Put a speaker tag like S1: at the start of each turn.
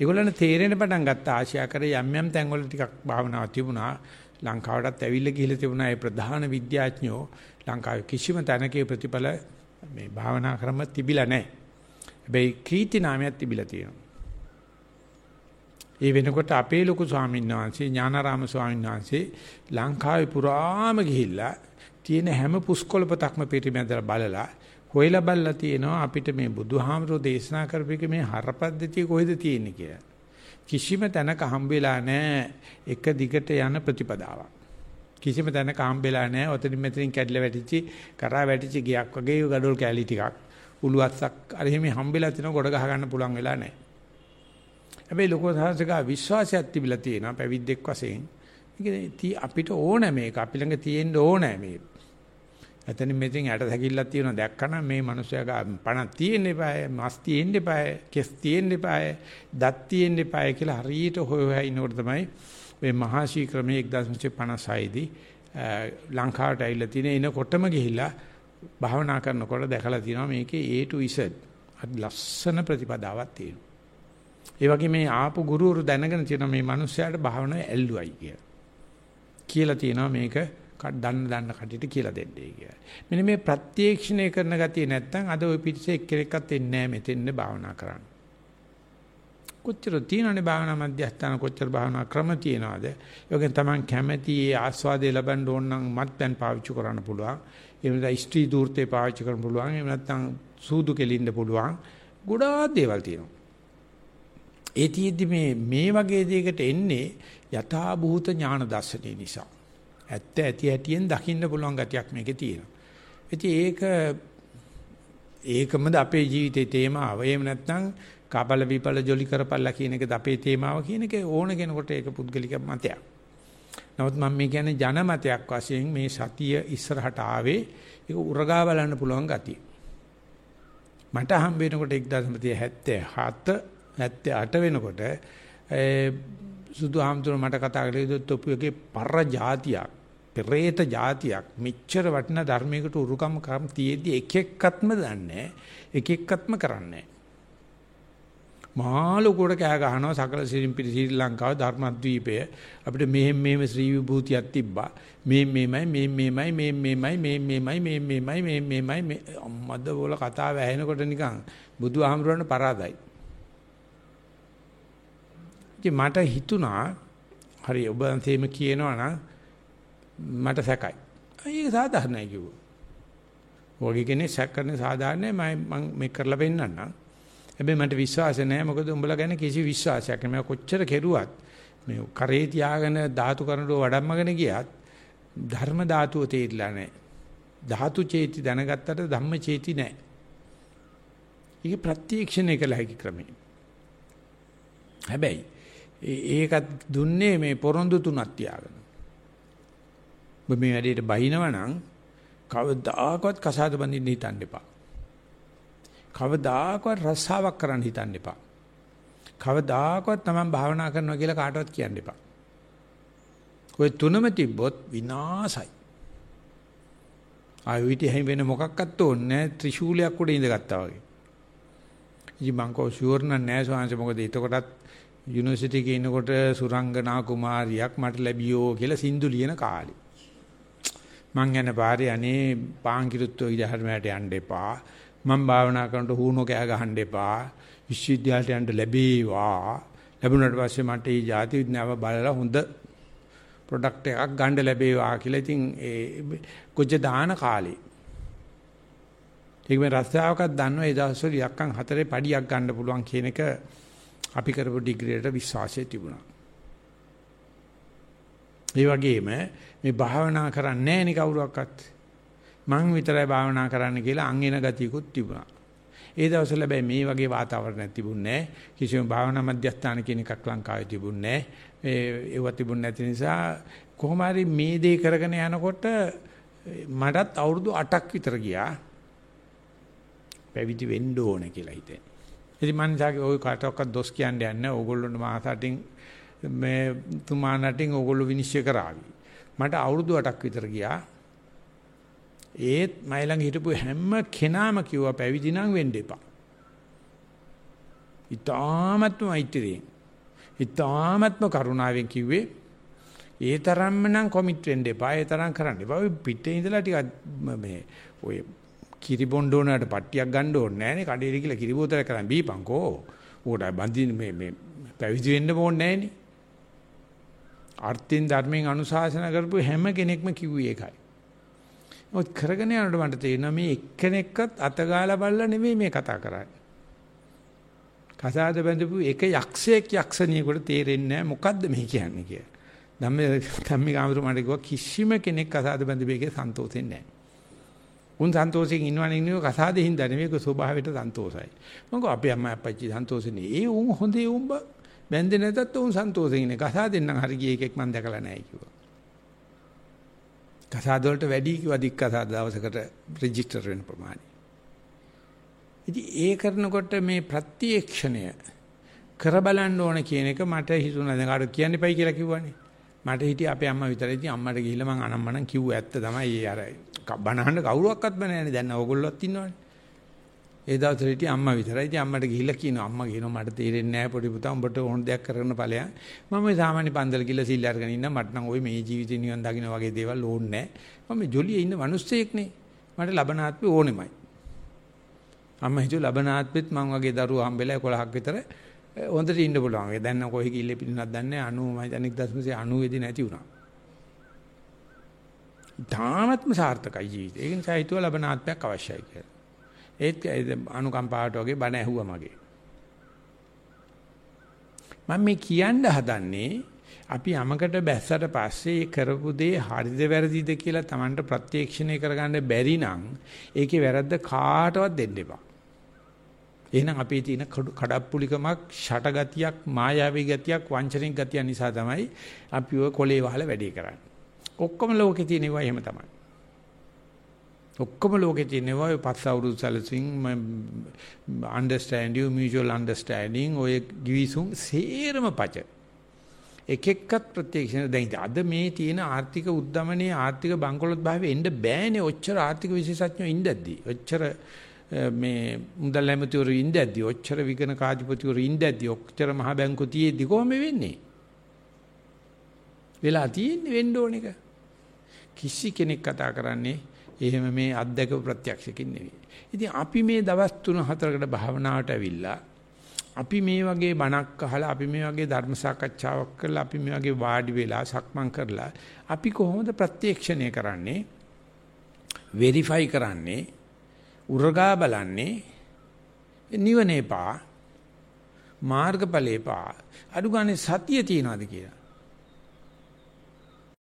S1: ඒගොල්ලන් තේරෙන පටන් ගත්ත ආශියා කර යම් යම් තැන්වල ටිකක් භාවනාවක් තිබුණා. ලංකාවටත් ඇවිල්ලා ගිහිල්ලා තිබුණා ඒ ප්‍රධාන විද්‍යාඥයෝ ලංකාවේ කිසිම තැනකේ ප්‍රතිඵල මේ භාවනා ක්‍රම තිබිලා නැහැ. හැබැයි කීර්ති නාමයක් තිබිලා තියෙනවා. ඒ වෙනකොට අපේ ලොකු ස්වාමීන් වහන්සේ ඥානාරාම ස්වාමීන් වහන්සේ ලංකාවේ පුරාම ගිහිල්ලා තියෙන හැම පුස්කොළපතක්ම පිටිමැදලා බලලා හොයලා බලලා තියෙනවා අපිට මේ බුදුහාමරෝ දේශනා කරපේක මේ හරපද්ධතිය කොහෙද තියෙන්නේ කියලා. කිසිම තැනක හම්බෙලා නැහැ එක දිගට යන ප්‍රතිපදාවක්. කිසිම තැනක හම්බෙලා නැහැ ඔතනින් මෙතනින් කැඩිලා වැටිච්චි කරා වැටිච්චි ගියක් වගේ gadol කැලි ටිකක් උළුවස්සක් අර එහෙම හම්බෙලා තිනව ගොඩ ගහ ගන්න පුළුවන් වෙලා නැහැ. හැබැයි ලෝක සාහසික විශ්වාසයක් තිබිලා තියෙනවා පැවිද්දෙක් වශයෙන්. ඒක අපිට ඕන මේක අපි ළඟ තියෙන්න ඕන මේක. එතනින් මෙතෙන් යට සැකිල්ලක් තියෙනවා දැක්කනම් මේ මිනිස්සයා පණ තියෙන්න එපාය මස් තියෙන්න එපාය කෙස් තියෙන්න එපාය දත් තියෙන්න එපාය කියලා හරියට හොය හොය ඉන්නකොට තමයි මේ මහා ශීක්‍රමයේ 1956 දී ලංකාවට ඇවිල්ලා තියෙන එනකොටම ගිහිල්ලා භාවනා කරනකොට දැකලා තියෙනවා මේකේ A to Z ලස්සන ප්‍රතිපදාවක් තියෙනවා. ඒ වගේ මේ ආපු ගුරුවරු දැනගෙන තියෙනවා මේ මිනිස්යාට භාවනාව ඇල්ලුවයි කියලා. කියලා තියෙනවා මේක දන්න දන්න කටියට කියලා දෙන්නේ කියලා. මෙන්න මේ ප්‍රත්‍යක්ෂණය කරන ගතිය නැත්තම් අද ওই පිටිසේ එක්කෙනෙක්වත් එන්නේ නැහැ මෙතෙන්ද භාවනා කරන්න. කොච්චර තියෙනවනේ භාවනා මධ්‍යස්ථාන කොච්චර භාවනා ක්‍රම තියෙනවද? ඒකෙන් තමයි කැමැති ඒ ආස්වාදේ ලබන්න ඕන නම් මත්පැන් පාවිච්චි කරන්න පුළුවන්. එහෙම නැත්නම් ස්ත්‍රී දූර්තේ පාවිච්චි කරන්න පුළුවන්. එහෙම නැත්නම් සූදු කෙලින්න පුළුවන්. ගොඩාක් දේවල් තියෙනවා. ඒ තියෙද්දි මේ මේ වගේ දෙයකට එන්නේ යථා භූත ඥාන දර්ශනය නිසා. ඇත්ත ඇති ඇටියෙන් දකින්න පුළුවන් ගතියක් මේකේ තියෙනවා. ඉතින් ඒක ඒකමද අපේ ජීවිතේ තේමාව. එහෙම නැත්නම් කපල විපල ජොලි කරපල්ලා කියන එකද අපේ තේමාව කියන එක ඕන කෙනෙකුට ඒක පුද්ගලික මතයක්. නමුත් මම මේ කියන්නේ ජන මතයක් වශයෙන් මේ සතිය ඉස්සරහට ආවේ ඒක උරගා බලන්න පුළුවන් ගතිය. මට හම්බ වෙනකොට 1977 78 වෙනකොට සුදු ආම්තුර මට කතා කරලා තොප්පුවගේ පර જાතියක් පෙරේත જાතියක්. මෙච්චර වටිනා ධර්මයකට උරුකම් කම් තියේදී එක එක්කත්ම දන්නේ එක එක්කත්ම කරන්නේ මහා ලොකුවට කෑ ගහනවා සකල ශ්‍රීම්පිරි ශ්‍රී ලංකාව ධර්මද්වීපය. අපිට මෙහෙම මෙහෙම ශ්‍රී විභූතියක් තිබ්බා. මේ මේමයි මේ මේමයි මේ මේමයි මේ මේමයි මේ මේමයි මේ මේමයි අම්මද බෝල කතාව ඇහෙනකොට නිකන් බුදු ආමරණ පරාදයි. ඉතින් මට හිතුණා හරි ඔබ අන්තිම කියනවා නම් මට සැකයි. ඒක සාධාරණයි කිව්වා. ඔයගේ කෙනෙක් සැක කරන සාධාරණයි මම මේ කරලා පෙන්නන්නම්. හැබැයි මට විශ්වාස නැහැ මොකද උඹලා ගැන කිසි විශ්වාසයක් නැහැ. කොච්චර කෙරුවත් මේ කරේ තියාගෙන ධාතු කරඬුව වඩම්මගෙන ගියත් ධර්ම ධාතුව තේරිලා නැහැ. ධාතු චේති දැනගත්තට ධම්ම චේති නැහැ. ඒක ප්‍රත්‍යක්ෂණය කළ හැකි ක්‍රමයි. හැබැයි ඒකත් දුන්නේ මේ පොරොන්දු තුනක් තියාගෙන. ඔබ මේ වැඩේට බහිනව නම් කවදාකවත් කසාද බඳින්න හිතන්න එපා. කවදාකවත් රස්සාවක් කරන්න හිතන්න එපා. කවදාකවත් Taman භාවනා කරනවා කියලා කාටවත් කියන්න එපා. ඔය තුනම තිබ්බොත් විනාසයි. ආයෙ විටි හැම වෙන මොකක්වත් ඕනේ නැහැ ත්‍රිශූලයක් උඩ ඉඳගත්තා වගේ. ඉතින් මං කෝ ෂුවර් නෑ සෝංශ මොකද එතකොටත් යුනිවර්සිටි එකේ ඉන්නකොට සුරංගනා කුමාරියක් මට ලැබියෝ කියලා සින්දු ලියන කාලේ. මං යන පාරේ අනේ පාංකිරුත්ව විදහාරමයට යන්න එපා. මම භාවනා කරනකොට හුණෝ කෑ ගහන්න එපා. විශ්වවිද්‍යාලයට යන්න ලැබේවා. ලැබුණාට පස්සේ මට මේ ಜಾති විද්‍යාව බලලා හොඳ ප්‍රොඩක්ට් එකක් ගන්න ලැබේවා කියලා ඉතින් ඒ කොච්ච දාන කාලේ. ඒක මේ රස්තාවකත් දන්නවා ඒ දවස්වල යක්කන් හතරේ පඩියක් ගන්න පුළුවන් කියන එක අපි කරපු ඩිග්‍රියට විශ්වාසය තිබුණා. ඒ වගේම මේ භාවනා කරන්නේ නැහැ නේ කවුරුවක්වත්. මං විතරයි භාවනා කරන්න කියලා අං එන ගතියකුත් තිබුණා. ඒ දවස්වල හැබැයි මේ වගේ වාතාවරණයක් තිබුණේ නැහැ. කිසිම භාවනා මධ්‍යස්ථාන කියන එකක් ලංකාවේ තිබුණේ නැහැ. ඒව තිබුණ නැති නිසා කොහොම හරි මේ දේ කරගෙන යනකොට මටත් අවුරුදු 8ක් විතර ගියා. පැවිදි වෙන්න ඕන කියලා හිතෙන්. ඉතින් මං ඉතින් ওই කාටවත් දොස් කියන්නේ නැහැ. ඕගොල්ලොන්ට මාසටින් මේ තුමා නටින් ඕගොල්ලෝ විනිශ්චය කරાવી. මට අවුරුදු 8ක් විතර ගියා. ඒත් මම ළඟ හිටපු හැම කෙනාම කිව්වා පැවිදි නම් වෙන්න එපා. ඊ타මත්ම මෛත්‍රියෙන්. ඊ타මත්ම කරුණාවෙන් කිව්වේ ඒ තරම්ම නම් කොමිට් වෙන්න එපා. ඒ තරම් කරන්න එපා. ඔය පිටේ ඉඳලා ටිකක් මේ ඔය කිරි බොණ්ඩ ඕනකට පට්ටියක් ගන්න ඕනේ නෑනේ. කඩේට ගිහලා කිරි බෝතලයක් කරන් බීපන්කෝ. ඌට බඳින් මේ මේ පැවිදි වෙන්න ඕනේ නෑනේ. අර්ථින් ධර්මයෙන් අනුශාසන කරපු හැම කෙනෙක්ම කිව්වේ ඒකයි. මොකද කරගෙන යනකොට මට තේරෙනවා මේ එක්කෙනෙක්වත් අතගාලා බලලා නෙමෙයි මේ කතා කරන්නේ. කසාද බැඳපු එක යක්ෂයෙක් යක්ෂණියෙකුට තේරෙන්නේ නැහැ මොකද්ද මේ කියන්නේ කියලා. ධම්මේ ධම්මික ආමතුරු මට කිව්වා කිසිම කෙනෙක් කසාද බැඳපේකේ සන්තෝෂෙන්නේ නැහැ. උන් සන්තෝෂයෙන් ඉන්නවනේ ඉන්නව කසාදේ හින්දා නෙමෙයි ඒක ස්වභාවයට සන්තෝෂයි. මම අපේ අම්මා අප්පච්චි සන්තෝෂෙන්නේ. ඒ උන් හොඳේ උඹ බැඳේ නැතත් උන් සන්තෝෂයෙන් ඉන්නේ. කසාදෙන් නම් හරි ගිය එකෙක් මම දැකලා නැහැ කිව්වා. කසාද වලට වැඩි කිව්වා දික් කසාද දවසකට රෙජිස්ටර් වෙන ප්‍රමාණය. ඉතින් ඒ කරනකොට මේ ප්‍රත්‍යක්ෂණය කර බලන්න ඕන කියන එක මට හිතුණා දැන් අර කියන්න එපයි කියලා කිව්වනේ. මට හිටියේ අපේ අම්මා විතරයි. ඉතින් අම්මට ගිහිල්ලා මං අනම්මනම් කිව්ව ඇත්ත තමයි. ඒ අර බනහන්න කවුරුවක්වත් බෑ නෑනේ. දැන් ඕගොල්ලෝත් ඉන්නවනේ. ඒ දවස්වල හිටියේ අම්මා විතරයි. ඉතින් අම්මට ගිහිල්ලා කියනවා අම්මා කියනවා මට තේරෙන්නේ නෑ පොඩි පුතා උඹට ඕන දෙයක් කරන්න ඵලයන්. මම මේ සාමාන්‍ය පන්දල ගිහිල්ලා සිල් අරගෙන ඉන්න මට නම් ওই මේ ජීවිතේ නිවන් දකින්න වගේ දේවල් ඕනේ නෑ. මම ජොලියේ ඉන්න මිනිස්සෙක් නේ. මට ලබනාත්මේ ඕනෙමයි. අම්මා හිතුව ලබනාත්මෙත් මං වගේ දරුවා හම්බෙලා 11ක් විතර හොඳට ඉන්න පුළුවන්. දැන් නම් කොහේ කිල්ලේ පිටිනක් දන්නේ 90 මම හිතන්නේ 1990 දී නැති වුණා. ධානත්ම සාර්ථකයි ජීවිතේ. ඒ නිසා හිතුව ලබන ආත්මයක් අවශ්‍යයි කියලා. ඒත් අනුකම්පාවට වගේ බණ ඇහුවා මගේ. මම මේ කියන්න හදන්නේ අපි යමකට බැස්සට පස්සේ කරපු දේ හරිද වැරදිද කියලා Tamanට ප්‍රත්‍යක්ෂණය කරගන්න බැරි නම් ඒකේ වැරද්ද කාටවත් දෙන්න එපා. එහෙනම් අපේ තියෙන කඩප්පුලිකමක්, ෂටගතියක්, මායාවී ගතියක්, වංචනික ගතිය නිසා තමයි අපි ඔය කොලේ වහලා වැඩේ කරන්නේ. ඔක්කොම ලෝකේ තියෙන ඒවා එහෙම තමයි. ඔක්කොම ලෝකේ තියෙන ඒවා ඔය පස් අවුරුදු සැලසින් understand you mutual understanding ඔය ගිවිසුම් සේරම පච. එක එක්කත් ප්‍රත්‍යක්ෂණ දැන් අද මේ තියෙන ආර්ථික උද්දමනයේ ආර්ථික බංකොලොත් භාවයේ එන්න බෑනේ ඔච්චර ආර්ථික විශේෂඥයෝ ඉඳද්දි. ඔච්චර මේ මුදල් ඇමතිවරු ඉඳද්දි ඔච්චර විගණ කාජපතිවරු ඉඳද්දි ඔච්චර මහ බැංකු තියේදී කොහොම වෙන්නේ? වෙලා තියෙන්නේ වෙන්න ඕන එක. කිසි කෙනෙක් කතා කරන්නේ එහෙම මේ අත්දැක ප්‍රත්‍යක්ෂකින් නෙවෙයි. ඉතින් අපි මේ දවස් 3-4කට භාවනාවට ඇවිල්ලා අපි මේ වගේ බණක් අහලා අපි මේ වගේ ධර්ම සාකච්ඡාවක් කරලා අපි මේ වගේ වාඩි වෙලා සක්මන් කරලා අපි කොහොමද ප්‍රත්‍යක්ෂණය කරන්නේ? වෙරිෆයි කරන්නේ උරගා බලන්නේ නිවනේපා මාර්ගඵලේපා අඩු ගානේ සතිය තියනවාද කියලා.